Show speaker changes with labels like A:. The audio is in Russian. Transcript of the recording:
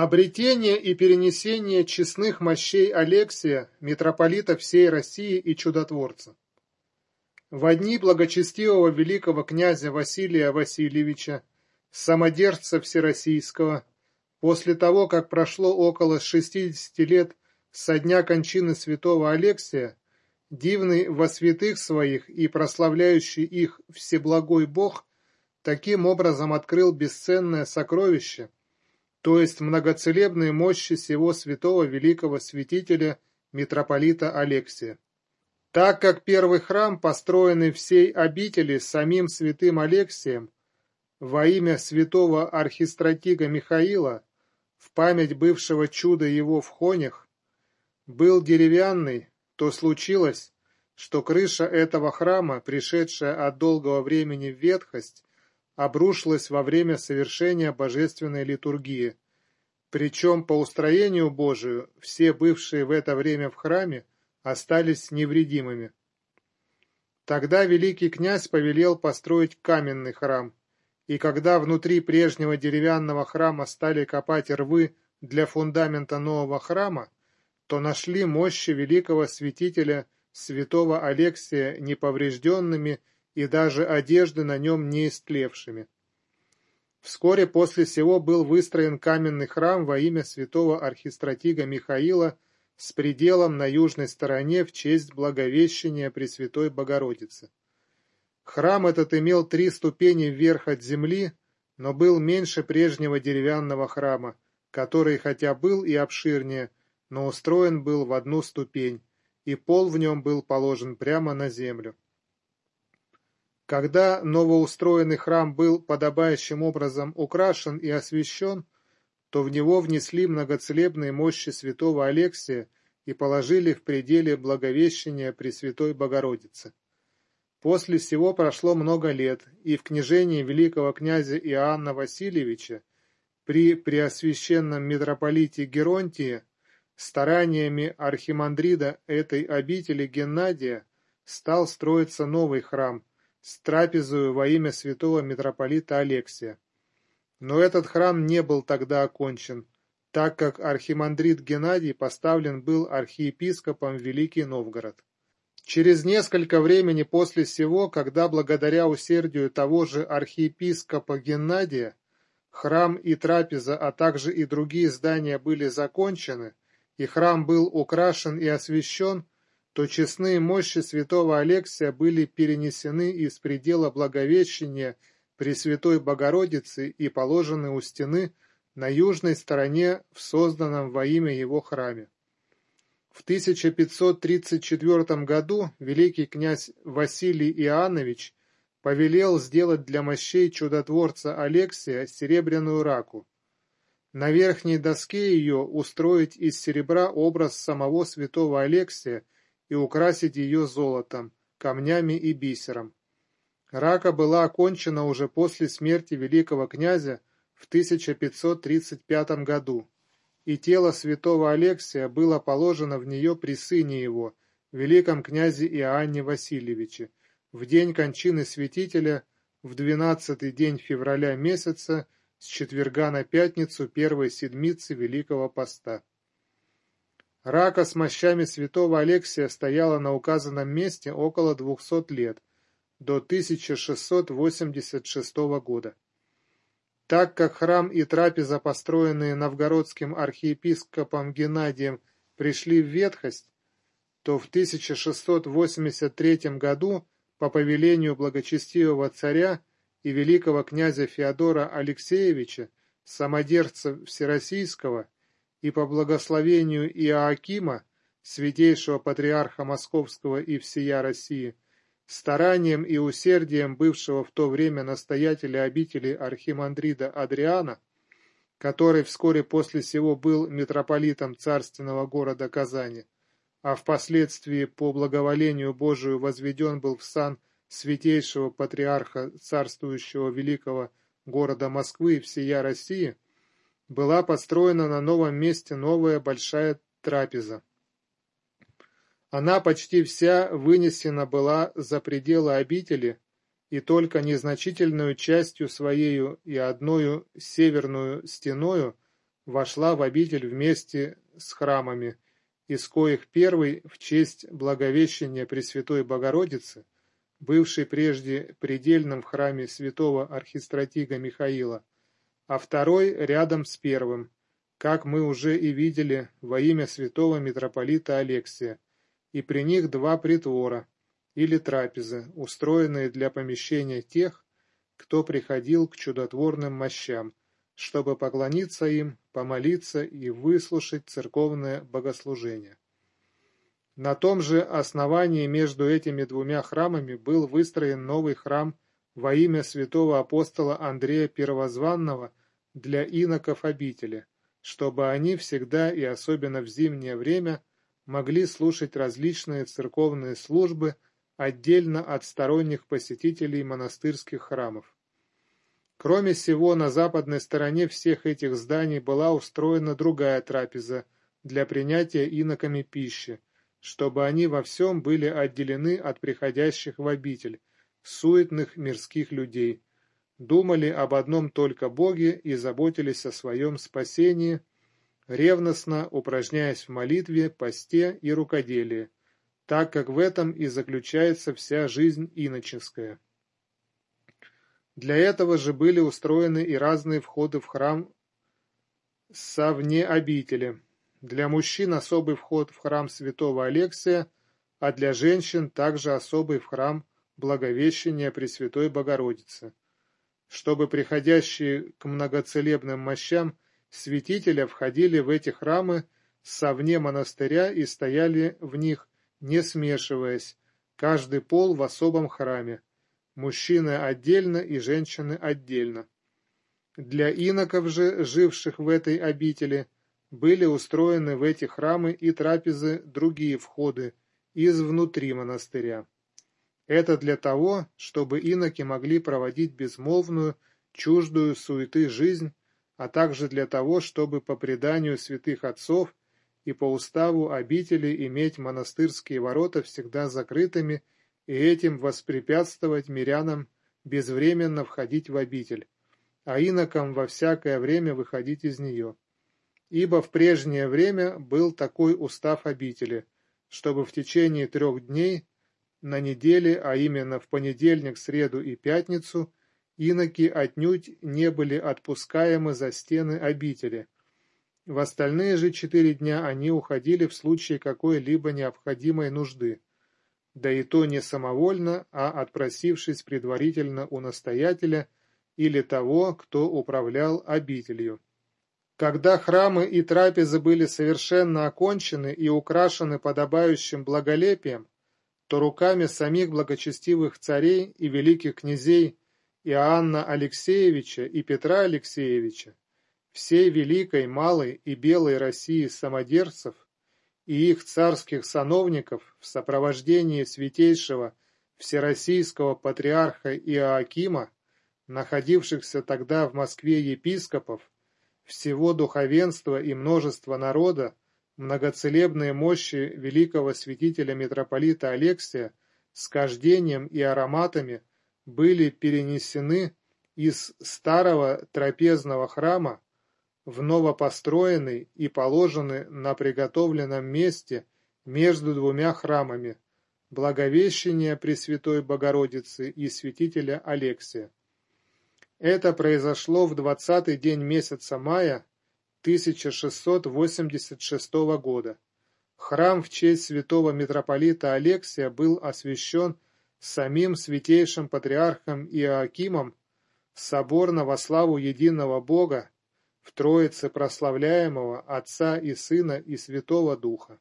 A: Обретение и перенесение честных мощей Алексия, митрополита всей России и чудотворца. В дни благочестивого великого князя Василия Васильевича, самодержца всероссийского, после того, как прошло около шестидесяти лет со дня кончины святого Алексия, дивный во святых своих и прославляющий их Всеблагой Бог, таким образом открыл бесценное сокровище – то есть многоцелебные мощи сего святого великого святителя митрополита Алексия. Так как первый храм, построенный всей обители самим святым Алексием, во имя святого архистратига Михаила, в память бывшего чуда его в Хонях, был деревянный, то случилось, что крыша этого храма, пришедшая от долгого времени в ветхость, обрушилась во время совершения божественной литургии. Причем по устроению Божию все бывшие в это время в храме остались невредимыми. Тогда великий князь повелел построить каменный храм, и когда внутри прежнего деревянного храма стали копать рвы для фундамента нового храма, то нашли мощи великого святителя святого Алексия неповрежденными и даже одежды на нем не истлевшими. Вскоре после сего был выстроен каменный храм во имя святого архистратига Михаила с пределом на южной стороне в честь Благовещения Пресвятой Богородицы. Храм этот имел три ступени вверх от земли, но был меньше прежнего деревянного храма, который хотя был и обширнее, но устроен был в одну ступень, и пол в нем был положен прямо на землю. Когда новоустроенный храм был подобающим образом украшен и освящен, то в него внесли многоцелебные мощи святого Алексия и положили в пределе Благовещения Пресвятой Богородицы. После всего прошло много лет, и в княжении великого князя Иоанна Васильевича при преосвященном митрополите Геронтии стараниями архимандрида этой обители Геннадия стал строиться новый храм, с трапезою во имя святого митрополита Алексия. Но этот храм не был тогда окончен, так как архимандрит Геннадий поставлен был архиепископом Великий Новгород. Через несколько времени после сего, когда благодаря усердию того же архиепископа Геннадия храм и трапеза, а также и другие здания были закончены, и храм был украшен и освящен, то честные мощи святого Алексия были перенесены из предела Благовещения Пресвятой Богородицы и положены у стены на южной стороне в созданном во имя его храме. В 1534 году великий князь Василий Иоаннович повелел сделать для мощей чудотворца Алексия серебряную раку. На верхней доске ее устроить из серебра образ самого святого Алексия – и украсить ее золотом, камнями и бисером. Рака была окончена уже после смерти великого князя в 1535 году, и тело святого Алексия было положено в нее при сыне его, великом князе Иоанне Васильевиче, в день кончины святителя, в двенадцатый день февраля месяца, с четверга на пятницу первой седмицы Великого Поста. Рака с мощами святого Алексия стояла на указанном месте около двухсот лет, до 1686 года. Так как храм и трапеза, построенные новгородским архиепископом Геннадием, пришли в ветхость, то в 1683 году по повелению благочестивого царя и великого князя Феодора Алексеевича, самодержца Всероссийского, и по благословению Иоакима, святейшего патриарха Московского и всея России, старанием и усердием бывшего в то время настоятеля обители архимандрида Адриана, который вскоре после сего был митрополитом царственного города Казани, а впоследствии по благоволению Божию возведен был в сан святейшего патриарха царствующего великого города Москвы и всея России – была построена на новом месте новая большая трапеза. Она почти вся вынесена была за пределы обители, и только незначительную частью своею и одною северную стеною вошла в обитель вместе с храмами, из коих первый в честь Благовещения Пресвятой Богородицы, бывший прежде предельным в храме святого архистратига Михаила, а второй рядом с первым, как мы уже и видели во имя святого митрополита Алексия, и при них два притвора или трапезы, устроенные для помещения тех, кто приходил к чудотворным мощам, чтобы поклониться им, помолиться и выслушать церковное богослужение. На том же основании между этими двумя храмами был выстроен новый храм во имя святого апостола Андрея Первозванного для иноков обители, чтобы они всегда и особенно в зимнее время могли слушать различные церковные службы отдельно от сторонних посетителей монастырских храмов. Кроме всего, на западной стороне всех этих зданий была устроена другая трапеза для принятия иноками пищи, чтобы они во всем были отделены от приходящих в обитель, суетных мирских людей, думали об одном только Боге и заботились о своем спасении – ревностно упражняясь в молитве, посте и рукоделии, так как в этом и заключается вся жизнь иноческая. Для этого же были устроены и разные входы в храм со вне обители. Для мужчин особый вход в храм святого Алексия, а для женщин также особый в храм Благовещения Пресвятой Богородицы, чтобы приходящие к многоцелебным мощам святителя входили в эти храмы совне монастыря и стояли в них, не смешиваясь, каждый пол в особом храме, мужчины отдельно и женщины отдельно. Для иноков же, живших в этой обители, были устроены в эти храмы и трапезы другие входы из внутри монастыря. Это для того, чтобы иноки могли проводить безмолвную, чуждую суеты жизнь а также для того, чтобы по преданию святых отцов и по уставу обители иметь монастырские ворота всегда закрытыми и этим воспрепятствовать мирянам безвременно входить в обитель, а инокам во всякое время выходить из нее. Ибо в прежнее время был такой устав обители, чтобы в течение трех дней на неделе, а именно в понедельник, среду и пятницу, иноки отнюдь не были отпускаемы за стены обители. В остальные же четыре дня они уходили в случае какой-либо необходимой нужды, да и то не самовольно, а отпросившись предварительно у настоятеля или того, кто управлял обителью. Когда храмы и трапезы были совершенно окончены и украшены подобающим благолепием, то руками самих благочестивых царей и великих князей Иоанна Алексеевича и Петра Алексеевича, всей великой, малой и белой России самодержцев и их царских сановников в сопровождении святейшего всероссийского патриарха Иоакима, находившихся тогда в Москве епископов, всего духовенства и множества народа, многоцелебные мощи великого святителя митрополита Алексия с кождением и ароматами – были перенесены из старого трапезного храма в новопостроенный и положены на приготовленном месте между двумя храмами Благовещения Пресвятой Богородицы и святителя Алексия. Это произошло в двадцатый день месяца мая 1686 года. Храм в честь святого митрополита Алексия был освящен самим святейшим патриархом Иоакимом соборно во славу единого Бога, в Троице прославляемого Отца и Сына и Святого Духа.